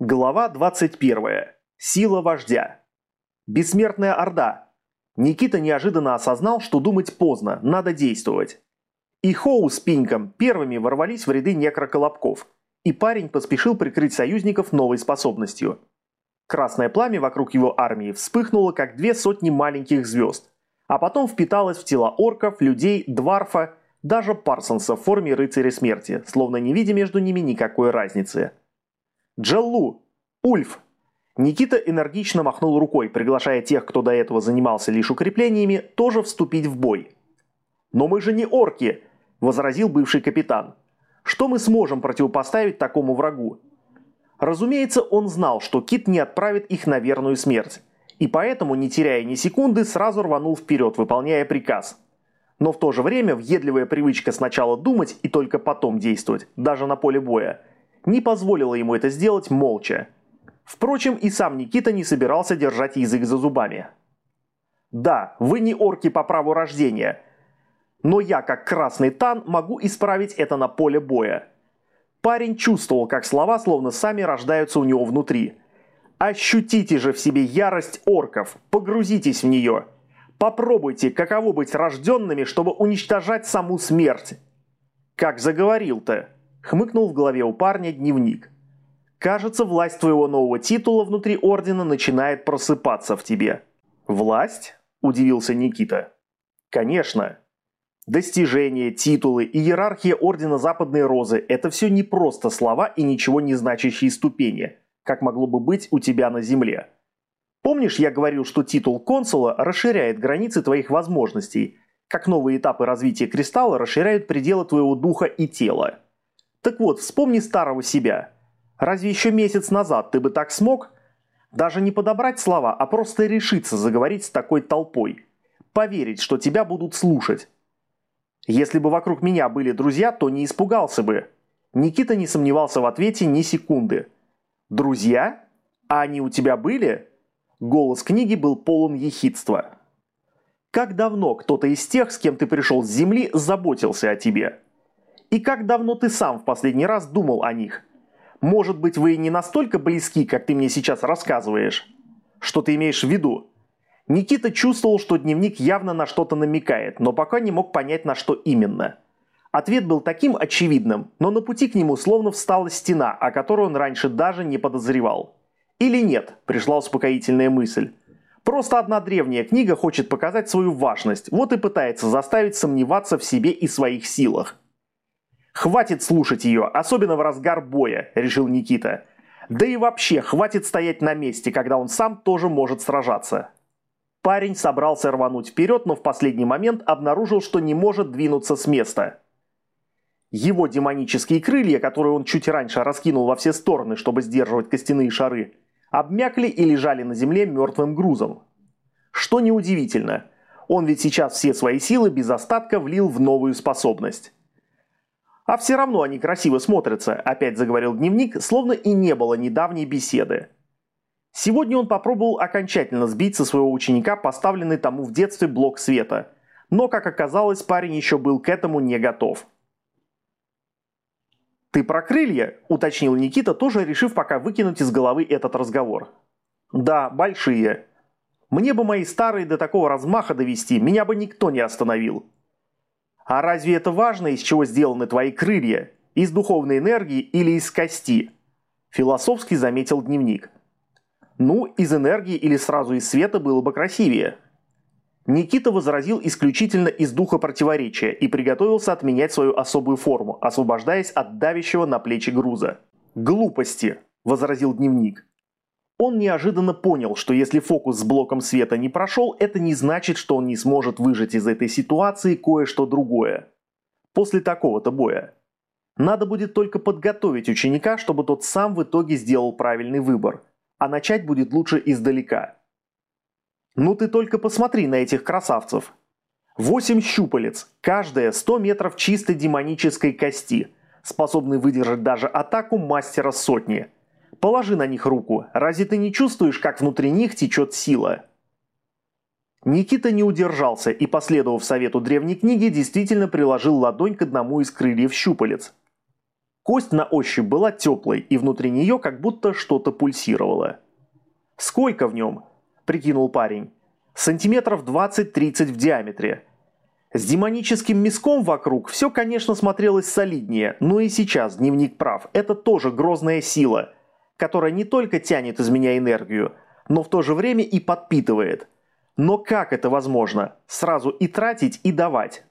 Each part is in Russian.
Глава 21. Сила вождя. Бессмертная Орда. Никита неожиданно осознал, что думать поздно, надо действовать. И Хоу с Пиньком первыми ворвались в ряды некроколобков, и парень поспешил прикрыть союзников новой способностью. Красное пламя вокруг его армии вспыхнуло, как две сотни маленьких звезд, а потом впиталось в тела орков, людей, дварфа, даже Парсонса в форме рыцаря смерти, словно не видя между ними никакой разницы. Джеллу! Ульф!» Никита энергично махнул рукой, приглашая тех, кто до этого занимался лишь укреплениями, тоже вступить в бой. «Но мы же не орки!» – возразил бывший капитан. «Что мы сможем противопоставить такому врагу?» Разумеется, он знал, что Кит не отправит их на верную смерть, и поэтому, не теряя ни секунды, сразу рванул вперед, выполняя приказ. Но в то же время въедливая привычка сначала думать и только потом действовать, даже на поле боя – не позволила ему это сделать молча. Впрочем, и сам Никита не собирался держать язык за зубами. «Да, вы не орки по праву рождения, но я, как красный тан, могу исправить это на поле боя». Парень чувствовал, как слова словно сами рождаются у него внутри. «Ощутите же в себе ярость орков, погрузитесь в нее. Попробуйте, каково быть рожденными, чтобы уничтожать саму смерть». «Как заговорил-то?» Хмыкнул в голове у парня дневник. Кажется, власть твоего нового титула внутри Ордена начинает просыпаться в тебе. Власть? Удивился Никита. Конечно. Достижения, титулы и иерархия Ордена Западной Розы – это все не просто слова и ничего не значащие ступени, как могло бы быть у тебя на Земле. Помнишь, я говорил, что титул консула расширяет границы твоих возможностей, как новые этапы развития кристалла расширяют пределы твоего духа и тела? Так вот, вспомни старого себя. Разве еще месяц назад ты бы так смог? Даже не подобрать слова, а просто решиться заговорить с такой толпой. Поверить, что тебя будут слушать. Если бы вокруг меня были друзья, то не испугался бы. Никита не сомневался в ответе ни секунды. «Друзья? А они у тебя были?» Голос книги был полон ехидства. «Как давно кто-то из тех, с кем ты пришел с земли, заботился о тебе?» И как давно ты сам в последний раз думал о них? Может быть, вы не настолько близки, как ты мне сейчас рассказываешь? Что ты имеешь в виду? Никита чувствовал, что дневник явно на что-то намекает, но пока не мог понять, на что именно. Ответ был таким очевидным, но на пути к нему словно встала стена, о которой он раньше даже не подозревал. Или нет, пришла успокоительная мысль. Просто одна древняя книга хочет показать свою важность, вот и пытается заставить сомневаться в себе и своих силах. «Хватит слушать ее, особенно в разгар боя», – решил Никита. «Да и вообще, хватит стоять на месте, когда он сам тоже может сражаться». Парень собрался рвануть вперед, но в последний момент обнаружил, что не может двинуться с места. Его демонические крылья, которые он чуть раньше раскинул во все стороны, чтобы сдерживать костяные шары, обмякли и лежали на земле мертвым грузом. Что неудивительно, он ведь сейчас все свои силы без остатка влил в новую способность. А все равно они красиво смотрятся, опять заговорил дневник, словно и не было недавней беседы. Сегодня он попробовал окончательно сбить со своего ученика поставленный тому в детстве блок света. Но, как оказалось, парень еще был к этому не готов. «Ты про крылья?» – уточнил Никита, тоже решив пока выкинуть из головы этот разговор. «Да, большие. Мне бы мои старые до такого размаха довести, меня бы никто не остановил. А разве это важно, из чего сделаны твои крылья? Из духовной энергии или из кости? Философски заметил дневник. Ну, из энергии или сразу из света было бы красивее. Никита возразил исключительно из духа противоречия и приготовился отменять свою особую форму, освобождаясь от давящего на плечи груза. «Глупости!» – возразил дневник. Он неожиданно понял, что если фокус с блоком света не прошел, это не значит, что он не сможет выжать из этой ситуации кое-что другое. После такого-то боя. Надо будет только подготовить ученика, чтобы тот сам в итоге сделал правильный выбор. А начать будет лучше издалека. Ну ты только посмотри на этих красавцев. Восемь щупалец, каждая 100 метров чистой демонической кости, способны выдержать даже атаку мастера сотни – Положи на них руку. Разве ты не чувствуешь, как внутри них течет сила?» Никита не удержался и, последовав совету древней книги, действительно приложил ладонь к одному из крыльев щупалец. Кость на ощупь была теплой, и внутри нее как будто что-то пульсировало. «Сколько в нем?» – прикинул парень. «Сантиметров 20-30 в диаметре». С демоническим миском вокруг все, конечно, смотрелось солиднее, но и сейчас дневник прав. Это тоже грозная сила, которая не только тянет из меня энергию, но в то же время и подпитывает. Но как это возможно? Сразу и тратить, и давать?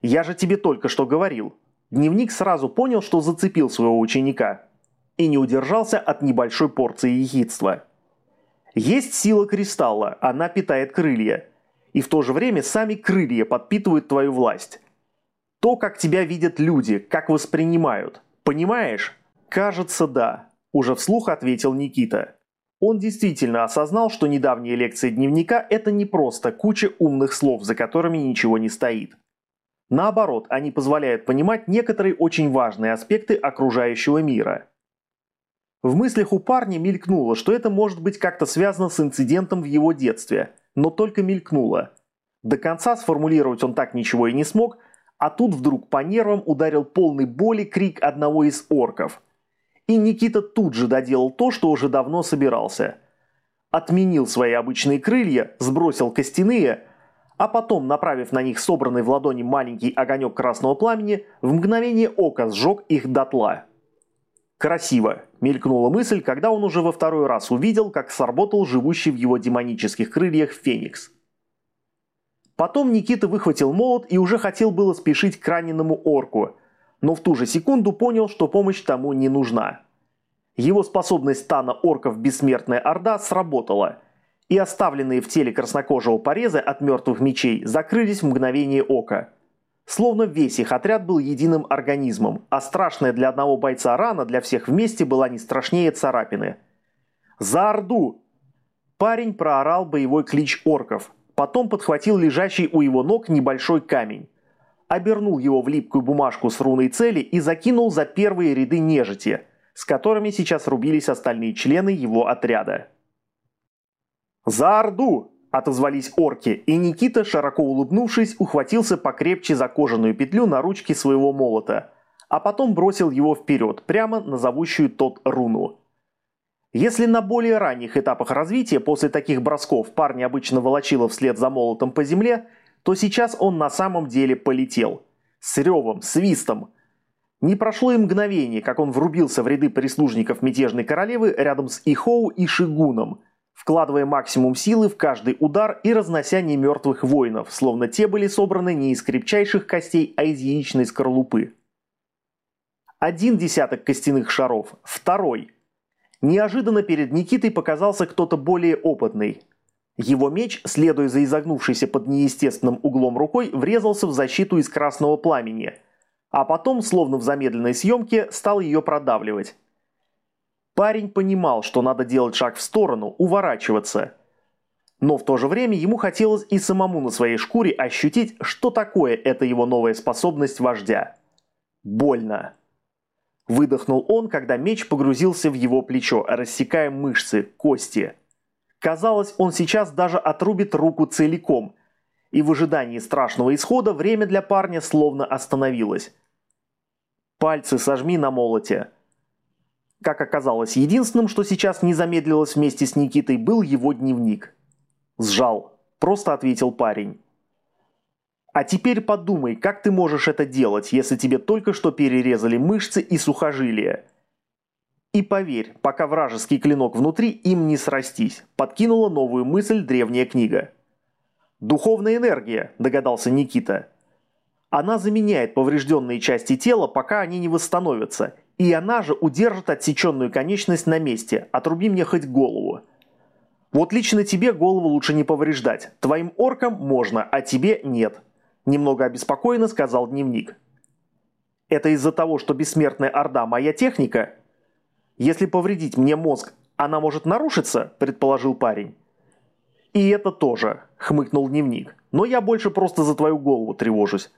Я же тебе только что говорил. Дневник сразу понял, что зацепил своего ученика. И не удержался от небольшой порции ехидства. Есть сила кристалла, она питает крылья. И в то же время сами крылья подпитывают твою власть. То, как тебя видят люди, как воспринимают. Понимаешь? Кажется, да. Уже вслух ответил Никита. Он действительно осознал, что недавние лекции дневника – это не просто куча умных слов, за которыми ничего не стоит. Наоборот, они позволяют понимать некоторые очень важные аспекты окружающего мира. В мыслях у парня мелькнуло, что это может быть как-то связано с инцидентом в его детстве, но только мелькнуло. До конца сформулировать он так ничего и не смог, а тут вдруг по нервам ударил полный боли крик одного из орков – и Никита тут же доделал то, что уже давно собирался. Отменил свои обычные крылья, сбросил костяные, а потом, направив на них собранный в ладони маленький огонек красного пламени, в мгновение ока сжег их дотла. «Красиво!» – мелькнула мысль, когда он уже во второй раз увидел, как сработал живущий в его демонических крыльях Феникс. Потом Никита выхватил молот и уже хотел было спешить к раненому орку – но в ту же секунду понял, что помощь тому не нужна. Его способность стана орков «Бессмертная Орда» сработала, и оставленные в теле краснокожего порезы от мертвых мечей закрылись в мгновение ока. Словно весь их отряд был единым организмом, а страшная для одного бойца рана для всех вместе была не страшнее царапины. «За Орду!» Парень проорал боевой клич орков, потом подхватил лежащий у его ног небольшой камень обернул его в липкую бумажку с руной цели и закинул за первые ряды нежити, с которыми сейчас рубились остальные члены его отряда. «За Орду!» – отозвались орки, и Никита, широко улыбнувшись, ухватился покрепче за кожаную петлю на ручке своего молота, а потом бросил его вперед, прямо на зовущую тот руну. Если на более ранних этапах развития после таких бросков парня обычно волочило вслед за молотом по земле – то сейчас он на самом деле полетел. С ревом, свистом. Не прошло и мгновение, как он врубился в ряды прислужников мятежной королевы рядом с Ихоу и Шигуном, вкладывая максимум силы в каждый удар и разнося немертвых воинов, словно те были собраны не из крепчайших костей, а из яичной скорлупы. Один десяток костяных шаров, второй. Неожиданно перед Никитой показался кто-то более опытный, его меч, следуя за изогнувшейся под неестественным углом рукой, врезался в защиту из красного пламени, а потом, словно в замедленной съемке, стал ее продавливать. Парень понимал, что надо делать шаг в сторону, уворачиваться. Но в то же время ему хотелось и самому на своей шкуре ощутить, что такое эта его новая способность вождя. Больно. Выдохнул он, когда меч погрузился в его плечо, рассекая мышцы, кости – Казалось, он сейчас даже отрубит руку целиком. И в ожидании страшного исхода время для парня словно остановилось. Пальцы сожми на молоте. Как оказалось, единственным, что сейчас не замедлилось вместе с Никитой, был его дневник. «Сжал», – просто ответил парень. А теперь подумай, как ты можешь это делать, если тебе только что перерезали мышцы и сухожилия. И поверь, пока вражеский клинок внутри, им не срастись, подкинула новую мысль древняя книга. «Духовная энергия», – догадался Никита. «Она заменяет поврежденные части тела, пока они не восстановятся, и она же удержит отсеченную конечность на месте, отруби мне хоть голову». Вот лично тебе голову лучше не повреждать. Твоим оркам можно, а тебе нет. Немного обеспокоенно сказал дневник. Это из-за того, что бессмертная Орда моя техника? Если повредить мне мозг, она может нарушиться, предположил парень. И это тоже, хмыкнул дневник. Но я больше просто за твою голову тревожусь.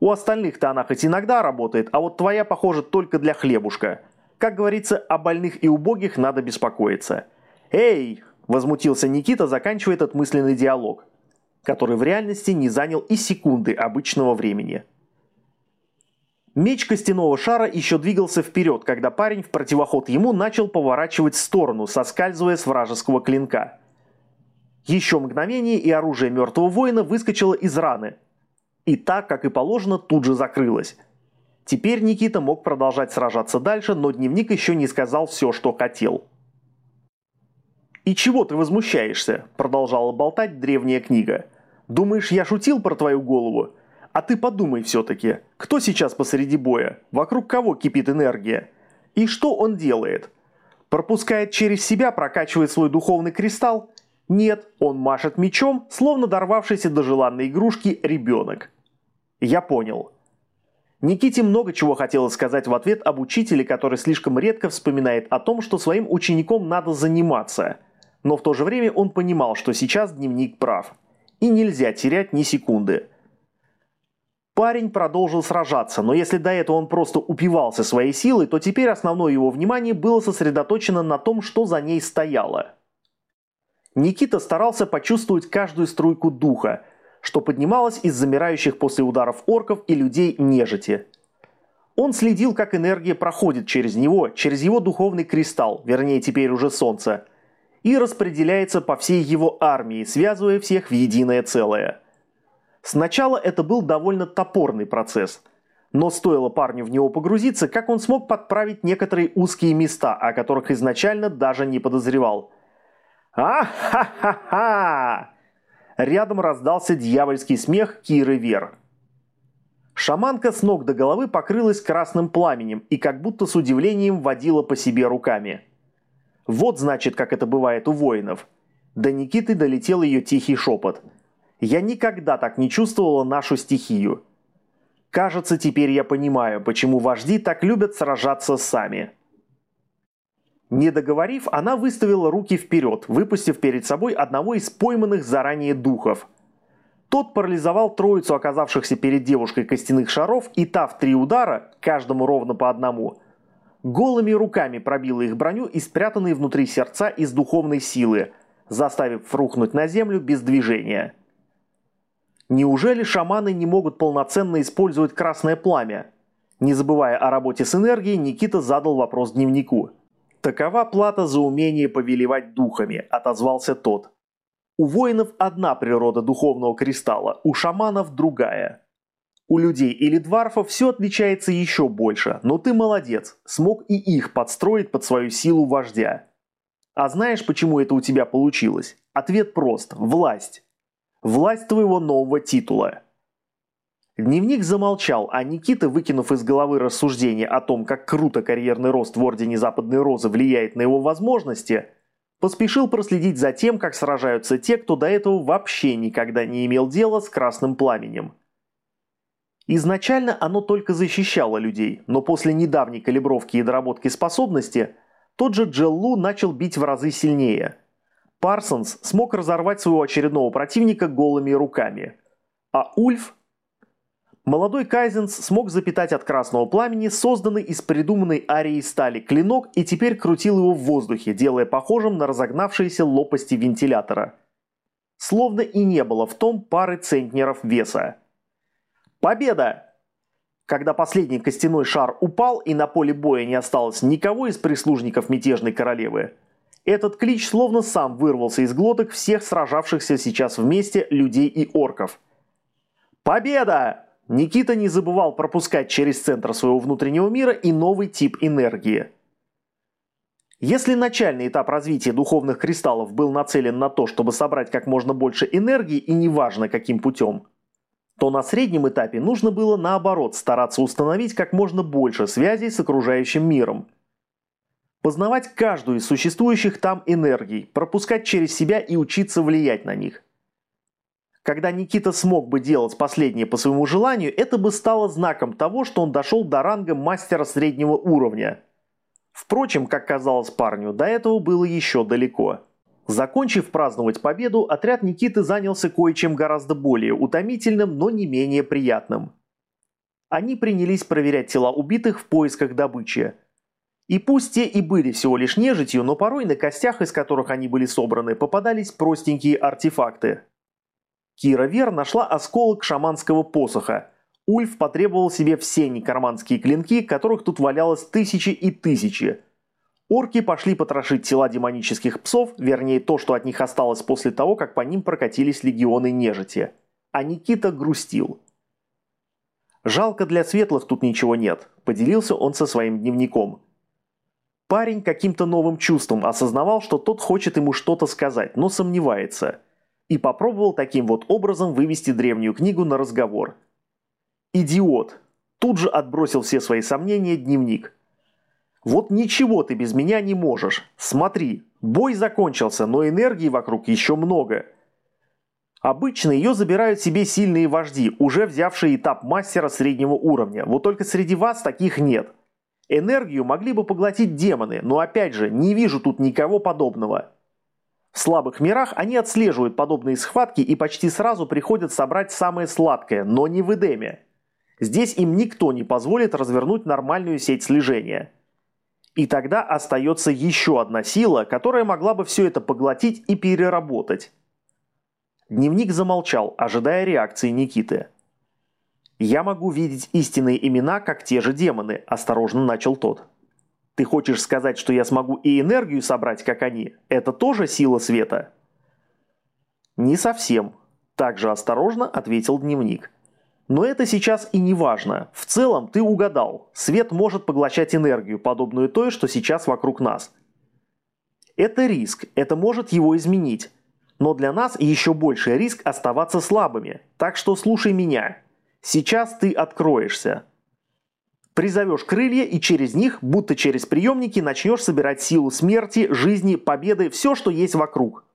У остальных-то она хоть иногда работает, а вот твоя, похоже, только для хлебушка. Как говорится, о больных и убогих надо беспокоиться. «Эй!» – возмутился Никита, заканчивая этот мысленный диалог, который в реальности не занял и секунды обычного времени. Меч костяного шара еще двигался вперед, когда парень в противоход ему начал поворачивать в сторону, соскальзывая с вражеского клинка. Еще мгновение, и оружие мертвого воина выскочило из раны. И так, как и положено, тут же закрылось. Теперь Никита мог продолжать сражаться дальше, но дневник еще не сказал все, что хотел. «И чего ты возмущаешься?» – продолжала болтать древняя книга. «Думаешь, я шутил про твою голову? А ты подумай все-таки, кто сейчас посреди боя? Вокруг кого кипит энергия? И что он делает? Пропускает через себя, прокачивает свой духовный кристалл? Нет, он машет мечом, словно дорвавшийся до желанной игрушки ребенок. Я понял. Никите много чего хотелось сказать в ответ об учителе, который слишком редко вспоминает о том, что своим учеником надо заниматься. Но в то же время он понимал, что сейчас дневник прав. И нельзя терять ни секунды. Парень продолжил сражаться, но если до этого он просто упивался своей силой, то теперь основное его внимание было сосредоточено на том, что за ней стояло. Никита старался почувствовать каждую струйку духа, что поднималась из замирающих после ударов орков и людей нежити. Он следил, как энергия проходит через него, через его духовный кристалл, вернее теперь уже солнце, и распределяется по всей его армии, связывая всех в единое целое – Сначала это был довольно топорный процесс. Но стоило парню в него погрузиться, как он смог подправить некоторые узкие места, о которых изначально даже не подозревал. «А-ха-ха-ха!» Рядом раздался дьявольский смех Киры Вер. Шаманка с ног до головы покрылась красным пламенем и как будто с удивлением водила по себе руками. Вот значит, как это бывает у воинов. До Никиты долетел ее тихий шепот – я никогда так не чувствовала нашу стихию. Кажется, теперь я понимаю, почему вожди так любят сражаться сами. Не договорив, она выставила руки вперед, выпустив перед собой одного из пойманных заранее духов. Тот парализовал троицу оказавшихся перед девушкой костяных шаров, и та в три удара, каждому ровно по одному, голыми руками пробила их броню и спрятанные внутри сердца из духовной силы, заставив рухнуть на землю без движения. Неужели шаманы не могут полноценно использовать красное пламя? Не забывая о работе с энергией, Никита задал вопрос дневнику. «Такова плата за умение повелевать духами», – отозвался тот. «У воинов одна природа духовного кристалла, у шаманов другая. У людей или дварфов все отличается еще больше, но ты молодец, смог и их подстроить под свою силу вождя. А знаешь, почему это у тебя получилось? Ответ прост – власть власть твоего нового титула. Дневник замолчал, а Никита, выкинув из головы рассуждение о том, как круто карьерный рост в Ордене Западной Розы влияет на его возможности, поспешил проследить за тем, как сражаются те, кто до этого вообще никогда не имел дела с Красным Пламенем. Изначально оно только защищало людей, но после недавней калибровки и доработки способности, тот же Джеллу начал бить в разы сильнее – Парсонс смог разорвать своего очередного противника голыми руками. А Ульф... Молодой Кайзенс смог запитать от красного пламени созданный из придуманной арией стали клинок и теперь крутил его в воздухе, делая похожим на разогнавшиеся лопасти вентилятора. Словно и не было в том пары центнеров веса. Победа! Когда последний костяной шар упал и на поле боя не осталось никого из прислужников мятежной королевы, этот клич словно сам вырвался из глоток всех сражавшихся сейчас вместе людей и орков. Победа! Никита не забывал пропускать через центр своего внутреннего мира и новый тип энергии. Если начальный этап развития духовных кристаллов был нацелен на то, чтобы собрать как можно больше энергии и неважно каким путем, то на среднем этапе нужно было наоборот стараться установить как можно больше связей с окружающим миром – Познавать каждую из существующих там энергий, пропускать через себя и учиться влиять на них. Когда Никита смог бы делать последнее по своему желанию, это бы стало знаком того, что он дошел до ранга мастера среднего уровня. Впрочем, как казалось парню, до этого было еще далеко. Закончив праздновать победу, отряд Никиты занялся кое-чем гораздо более утомительным, но не менее приятным. Они принялись проверять тела убитых в поисках добычи – и пусть те и были всего лишь нежитью, но порой на костях, из которых они были собраны, попадались простенькие артефакты. Кира Вер нашла осколок шаманского посоха, Ульф потребовал себе все некроманские клинки, которых тут валялось тысячи и тысячи. Орки пошли потрошить тела демонических псов, вернее то, что от них осталось после того, как по ним прокатились легионы нежити. А Никита грустил. «Жалко для светлых тут ничего нет», – поделился он со своим дневником. Парень каким-то новым чувством осознавал, что тот хочет ему что-то сказать, но сомневается. И попробовал таким вот образом вывести древнюю книгу на разговор. «Идиот!» Тут же отбросил все свои сомнения дневник. «Вот ничего ты без меня не можешь. Смотри, бой закончился, но энергии вокруг еще много. Обычно ее забирают себе сильные вожди, уже взявшие этап мастера среднего уровня. Вот только среди вас таких нет. Энергию могли бы поглотить демоны, но опять же, не вижу тут никого подобного. В слабых мирах они отслеживают подобные схватки и почти сразу приходят собрать самое сладкое, но не в Эдеме. Здесь им никто не позволит развернуть нормальную сеть слежения. И тогда остается еще одна сила, которая могла бы все это поглотить и переработать. Дневник замолчал, ожидая реакции Никиты. «Я могу видеть истинные имена, как те же демоны», – осторожно начал тот. «Ты хочешь сказать, что я смогу и энергию собрать, как они? Это тоже сила света?» «Не совсем», – также осторожно ответил дневник. «Но это сейчас и не важно. В целом ты угадал. Свет может поглощать энергию, подобную той, что сейчас вокруг нас. Это риск, это может его изменить. Но для нас еще больше риск оставаться слабыми. Так что слушай меня. Сейчас ты откроешься. Призовешь крылья и через них, будто через приемники, начнешь собирать силу смерти, жизни, победы, все, что есть вокруг.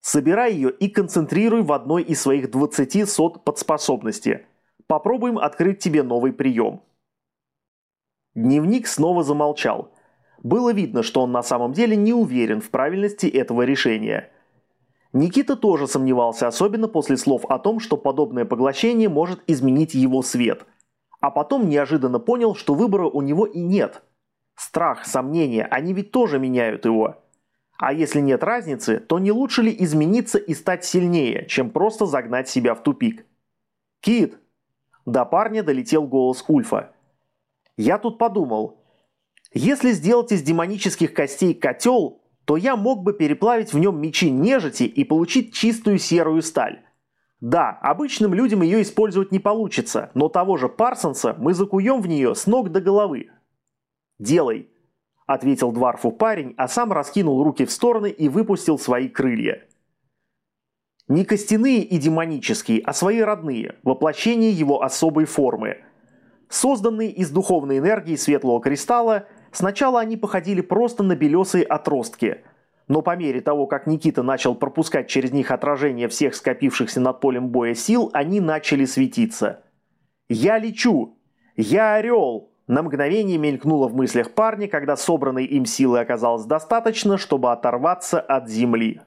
Собирай ее и концентрируй в одной из своих 20 сот подспособности. Попробуем открыть тебе новый прием. Дневник снова замолчал. Было видно, что он на самом деле не уверен в правильности этого решения – Никита тоже сомневался, особенно после слов о том, что подобное поглощение может изменить его свет. А потом неожиданно понял, что выбора у него и нет. Страх, сомнения, они ведь тоже меняют его. А если нет разницы, то не лучше ли измениться и стать сильнее, чем просто загнать себя в тупик? «Кит!» До парня долетел голос Ульфа. «Я тут подумал. Если сделать из демонических костей котел, то я мог бы переплавить в нем мечи нежити и получить чистую серую сталь. Да, обычным людям ее использовать не получится, но того же Парсонса мы закуем в нее с ног до головы. «Делай», – ответил Дварфу парень, а сам раскинул руки в стороны и выпустил свои крылья. Не костяные и демонические, а свои родные, воплощение его особой формы. Созданные из духовной энергии светлого кристалла – Сначала они походили просто на белесые отростки, но по мере того, как Никита начал пропускать через них отражение всех скопившихся над полем боя сил, они начали светиться. «Я лечу! Я орел!» На мгновение мелькнуло в мыслях парня, когда собранной им силы оказалось достаточно, чтобы оторваться от земли.